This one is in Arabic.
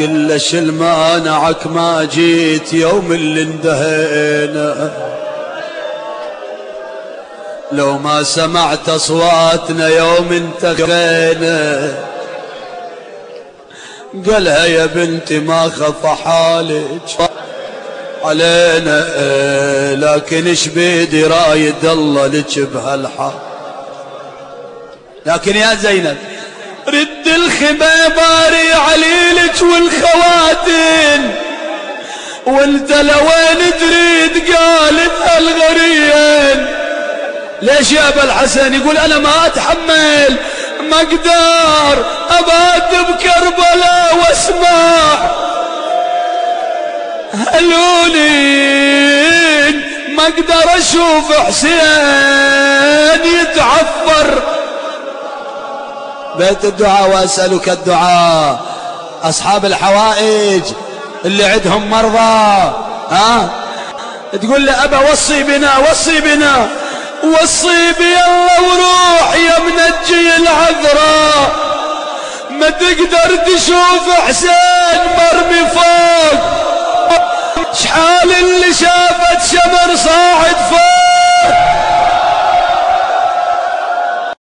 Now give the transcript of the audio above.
قل له شل مانعك ما جيت يوم اللي اندهينا. لو ما سمعت أصواتنا يوم انتهينا. قالها يا بنتي ما خف حالك علينا لكن إيش بيدي رايد الله لك بهالحال؟ لكن يا زينب رد الخباباري عليلك والخواتم وانت لوين تريد قالت الغريين ليش يا أبا الحسن يقول أنا ما أتحمل ما أقدر ابات بكربلاء واسمع هلولين ما أقدر أشوف حسين يتعفر. بيت الدعاء وأسألك الدعاء. أصحاب الحوائج اللي عندهم مرضى ها؟ تقول له أبا وصي بنا وصي بنا وصي بي الله وروح يا منجي العذراء. ما تقدر تشوف حسين مرمي فوق.